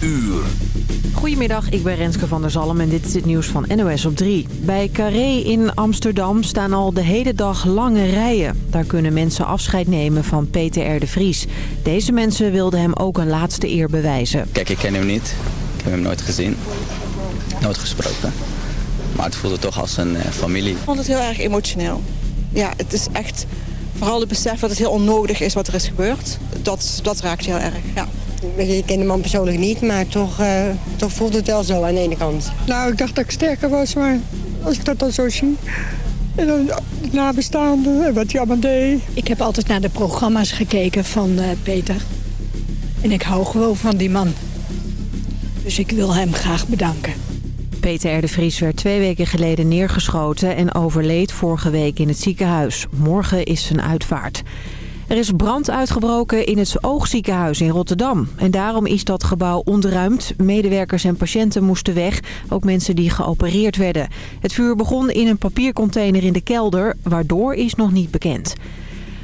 uur. Goedemiddag, ik ben Renske van der Zalm en dit is het nieuws van NOS op 3. Bij Carré in Amsterdam staan al de hele dag lange rijen. Daar kunnen mensen afscheid nemen van Peter R. de Vries. Deze mensen wilden hem ook een laatste eer bewijzen. Kijk, ik ken hem niet. Ik heb hem nooit gezien. Nooit gesproken. Maar het voelde toch als een eh, familie. Ik vond het heel erg emotioneel. Ja, het is echt vooral het besef dat het heel onnodig is wat er is gebeurd. Dat, dat raakt heel erg, ja. Ik ken de man persoonlijk niet, maar toch, uh, toch voelt het wel zo aan de ene kant. Nou, ik dacht dat ik sterker was, maar als ik dat dan zo zie... En dan de nabestaanden en wat hij allemaal deed. Ik heb altijd naar de programma's gekeken van uh, Peter. En ik hou gewoon van die man. Dus ik wil hem graag bedanken. Peter R. de Vries werd twee weken geleden neergeschoten en overleed vorige week in het ziekenhuis. Morgen is zijn uitvaart. Er is brand uitgebroken in het Oogziekenhuis in Rotterdam. En daarom is dat gebouw ontruimd. Medewerkers en patiënten moesten weg. Ook mensen die geopereerd werden. Het vuur begon in een papiercontainer in de kelder. Waardoor is nog niet bekend.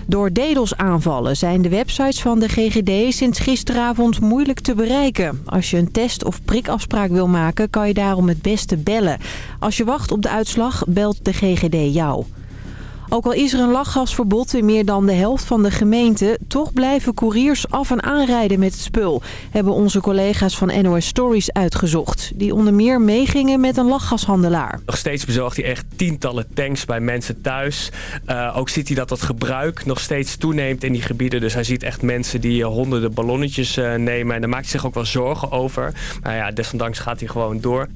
Door DDoS-aanvallen zijn de websites van de GGD sinds gisteravond moeilijk te bereiken. Als je een test- of prikafspraak wil maken, kan je daarom het beste bellen. Als je wacht op de uitslag, belt de GGD jou. Ook al is er een lachgasverbod in meer dan de helft van de gemeente... toch blijven couriers af en aanrijden met het spul... hebben onze collega's van NOS Stories uitgezocht. Die onder meer meegingen met een lachgashandelaar. Nog steeds bezorgt hij echt tientallen tanks bij mensen thuis. Uh, ook ziet hij dat het gebruik nog steeds toeneemt in die gebieden. Dus hij ziet echt mensen die honderden ballonnetjes uh, nemen. En daar maakt hij zich ook wel zorgen over. Maar ja, desondanks gaat hij gewoon door.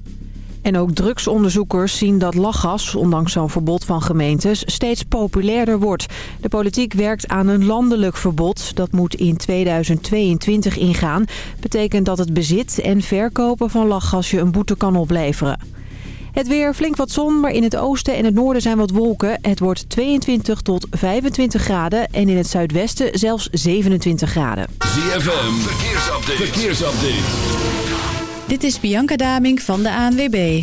En ook drugsonderzoekers zien dat lachgas, ondanks zo'n verbod van gemeentes, steeds populairder wordt. De politiek werkt aan een landelijk verbod. Dat moet in 2022 ingaan. Betekent dat het bezit en verkopen van lachgas je een boete kan opleveren. Het weer, flink wat zon, maar in het oosten en het noorden zijn wat wolken. Het wordt 22 tot 25 graden en in het zuidwesten zelfs 27 graden. ZFM, verkeersupdate. verkeersupdate. Dit is Bianca Daming van de ANWB.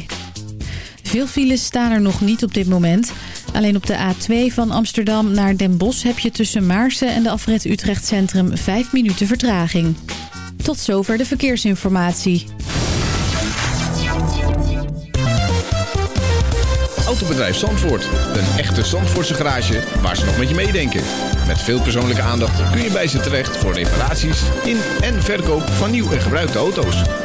Veel files staan er nog niet op dit moment. Alleen op de A2 van Amsterdam naar Den Bosch heb je tussen Maarsen en de afrit Utrecht Centrum 5 minuten vertraging. Tot zover de verkeersinformatie. Autobedrijf Zandvoort. Een echte Zandvoortse garage waar ze nog met je meedenken. Met veel persoonlijke aandacht kun je bij ze terecht voor reparaties in en verkoop van nieuw en gebruikte auto's.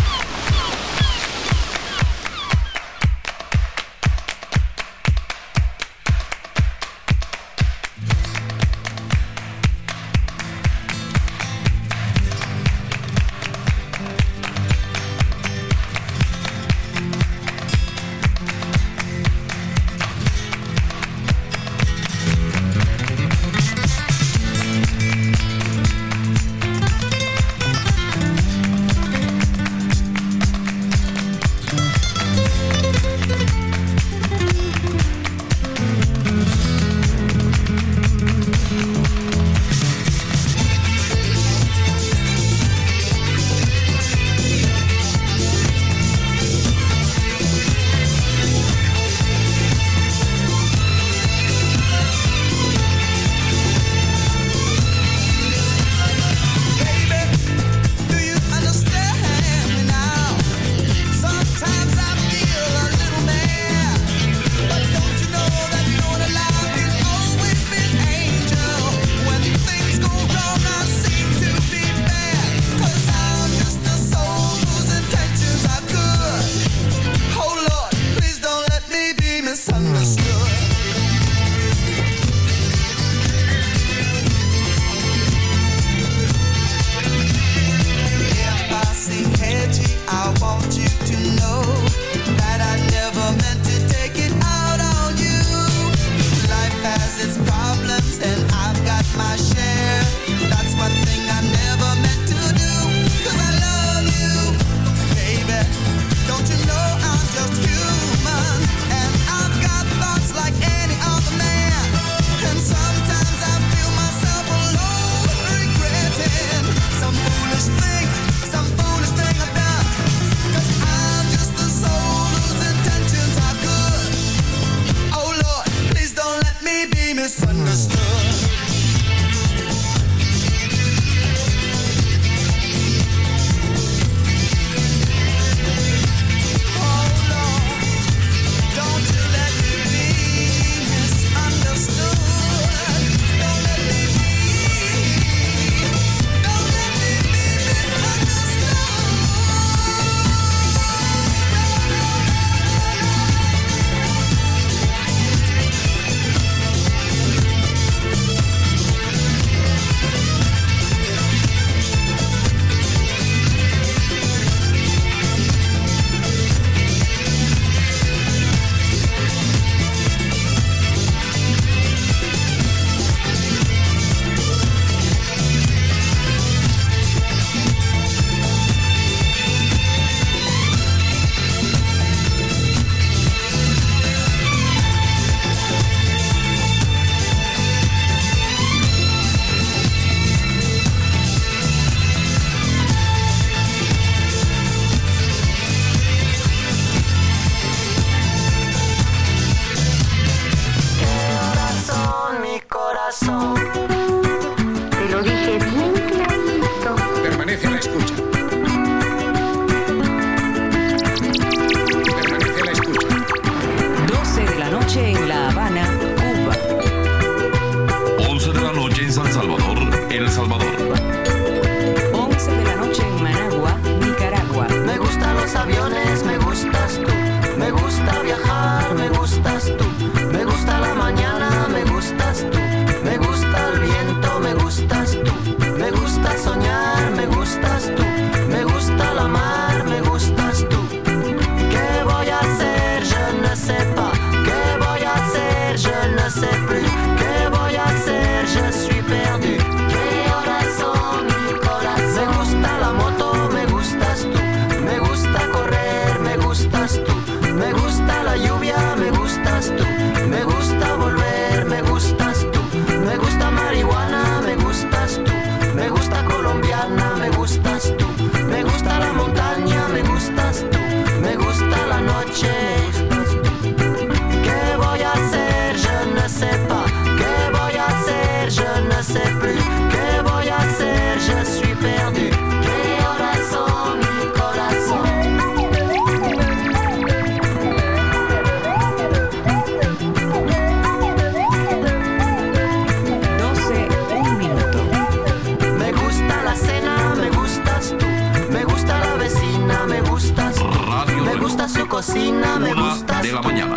gustas de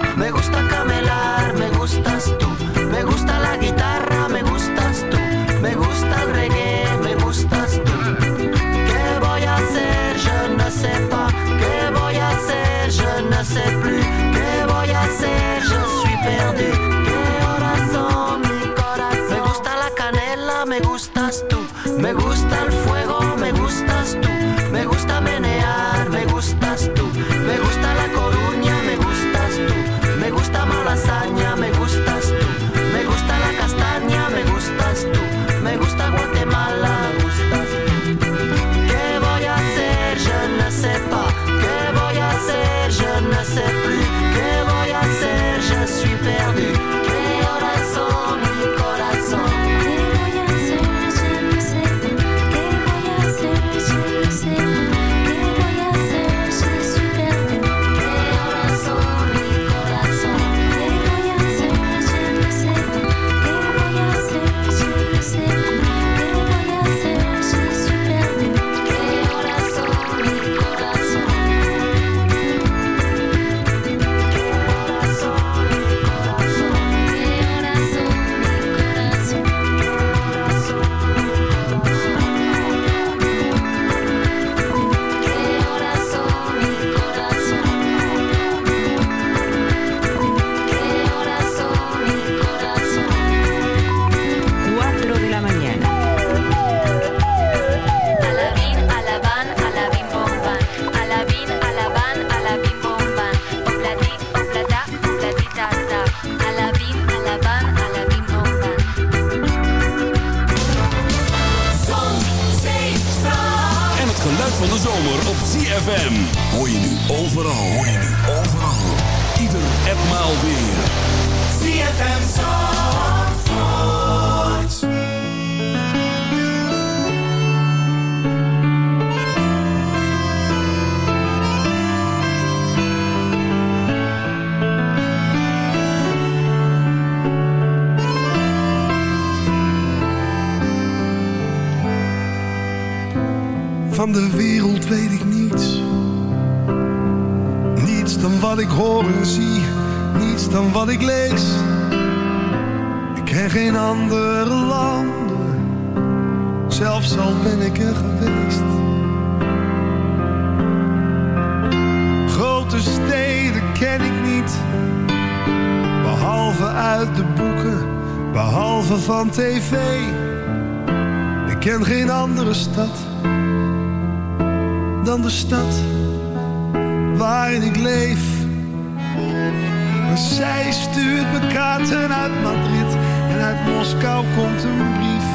andere landen. Zelfs al ben ik er geweest. Grote steden ken ik niet. Behalve uit de boeken. Behalve van tv. Ik ken geen andere stad dan de stad waarin ik leef. Maar zij stuurt me kaarten uit Madrid uit Moskou komt een brief.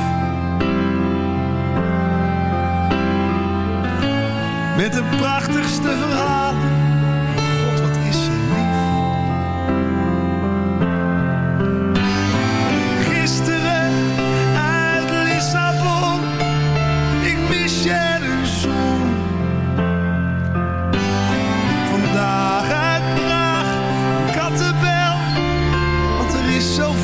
Met de prachtigste verhalen.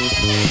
Thank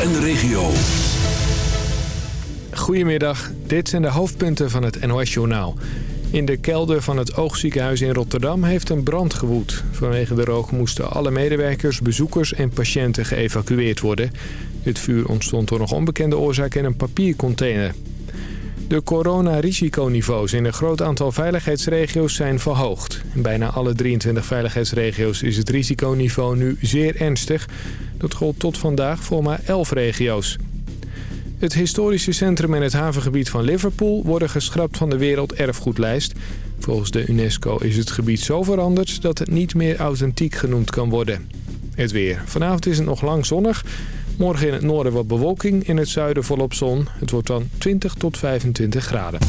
en de regio. Goedemiddag, dit zijn de hoofdpunten van het NOS-journaal. In de kelder van het oogziekenhuis in Rotterdam heeft een brand gewoed. Vanwege de rook moesten alle medewerkers, bezoekers en patiënten geëvacueerd worden. Het vuur ontstond door nog onbekende oorzaak in een papiercontainer. De coronarisiconiveaus in een groot aantal veiligheidsregio's zijn verhoogd. In bijna alle 23 veiligheidsregio's is het risiconiveau nu zeer ernstig. Dat gold tot vandaag voor maar 11 regio's. Het historische centrum en het havengebied van Liverpool worden geschrapt van de werelderfgoedlijst. Volgens de UNESCO is het gebied zo veranderd dat het niet meer authentiek genoemd kan worden. Het weer. Vanavond is het nog lang zonnig. Morgen in het noorden wat bewolking, in het zuiden volop zon. Het wordt dan 20 tot 25 graden.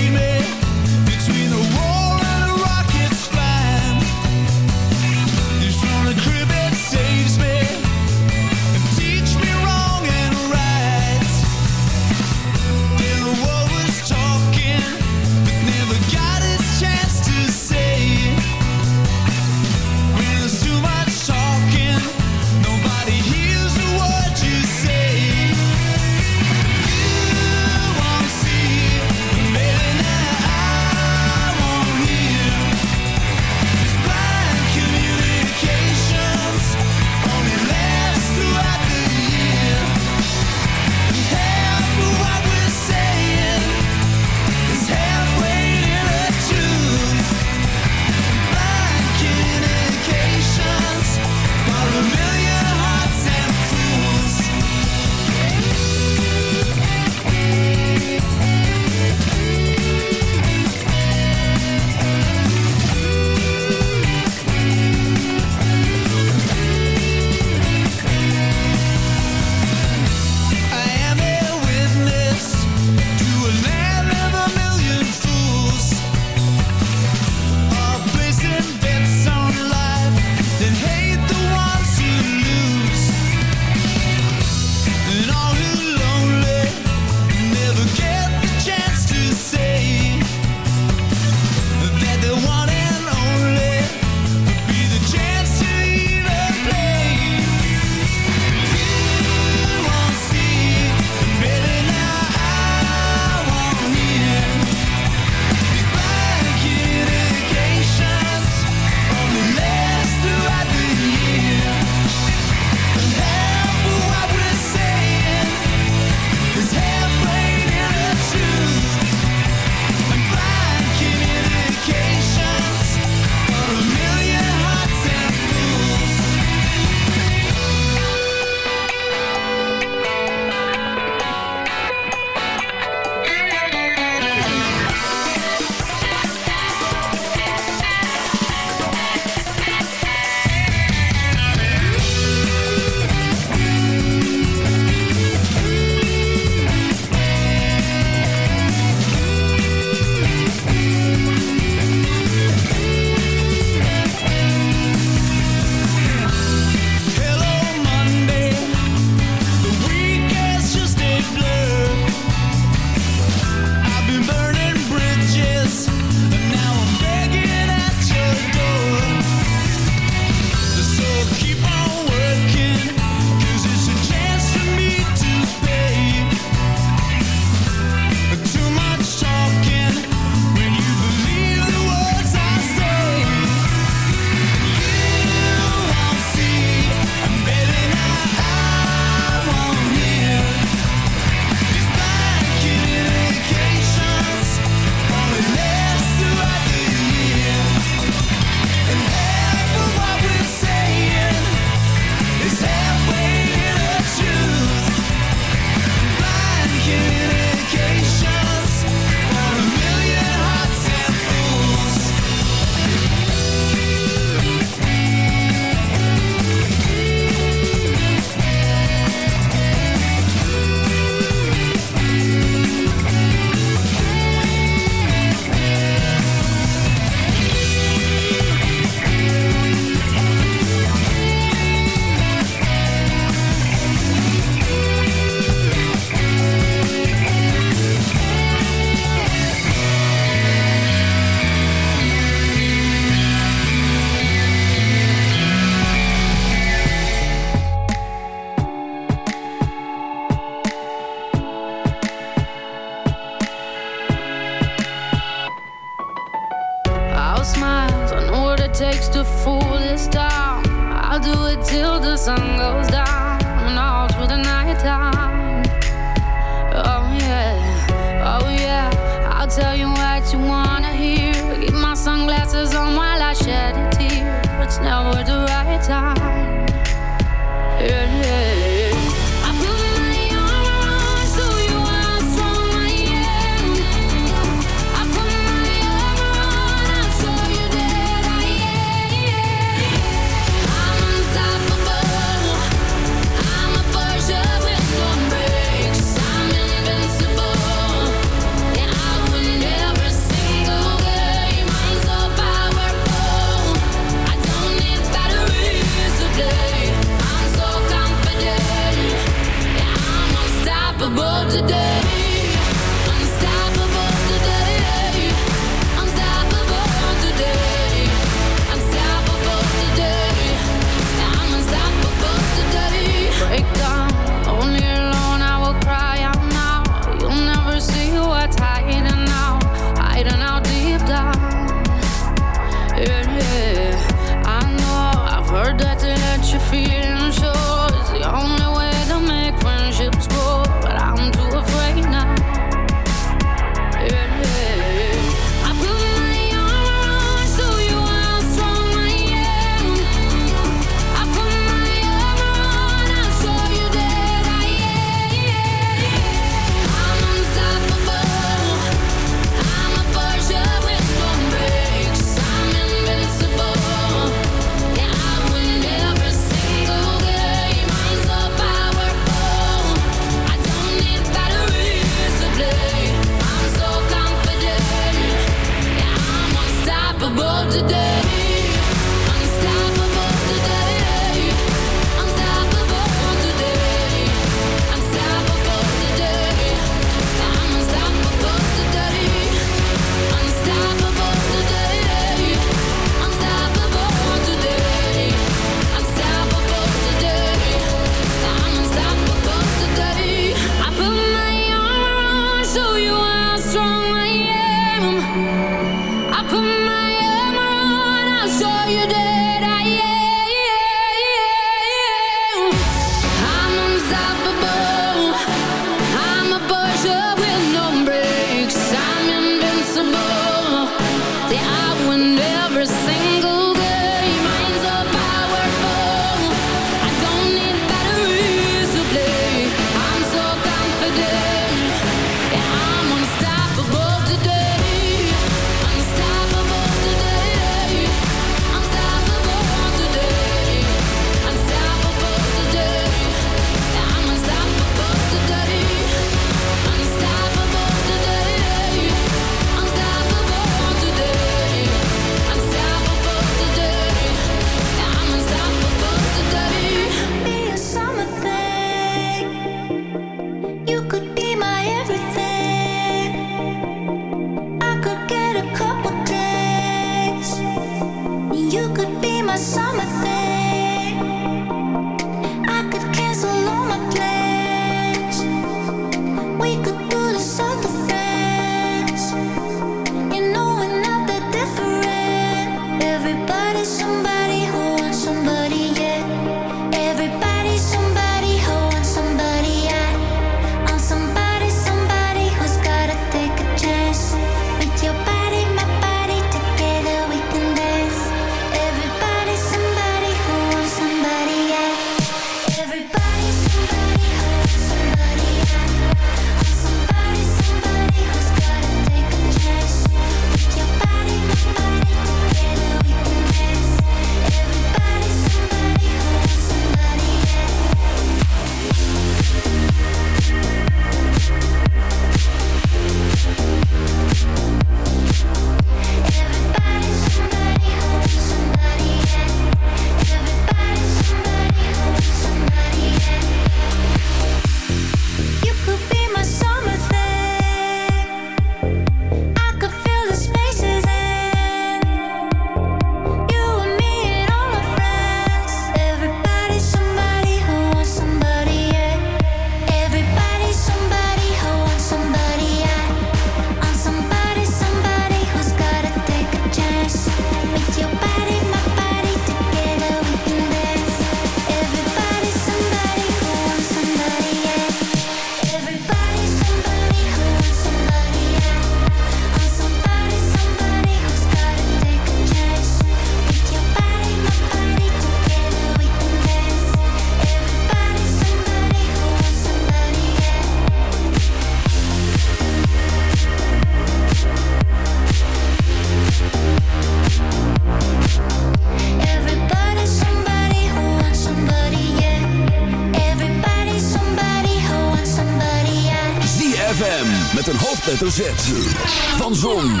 hoofdletter Z. Van Zon,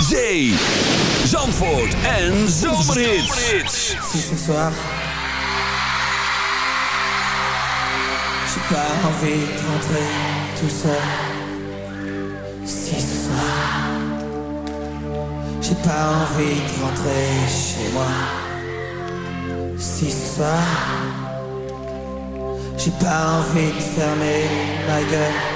Zee, Zandvoort en Ce soir, j'ai pas envie de rentrer tout seul. Si ce soir, j'ai pas envie de rentrer chez moi. Si ce soir, j'ai pas envie de fermer ma gueule.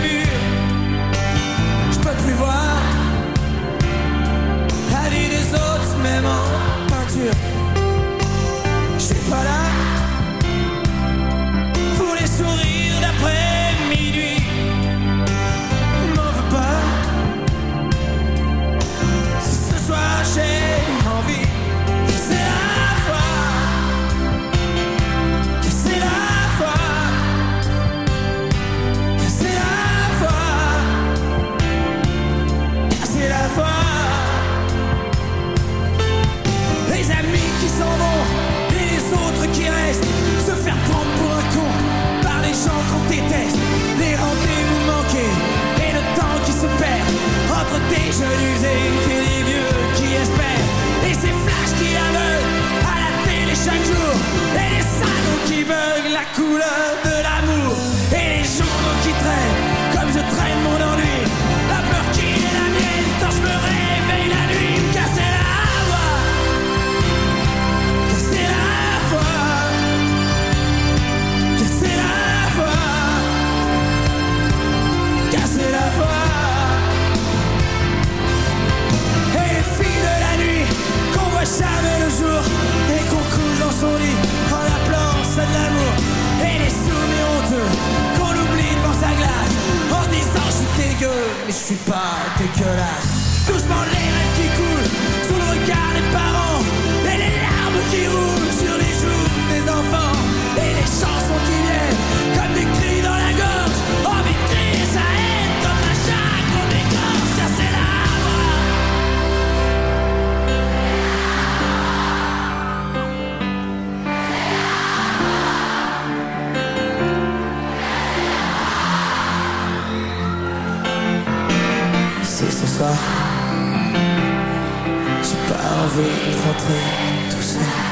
J'ai pas envie de rentrer tout seul.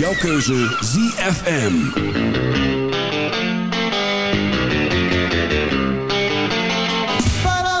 Jouw keuze ZFM. Para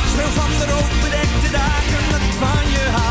Speel van de rood bedekte dagen dat ik van je hou.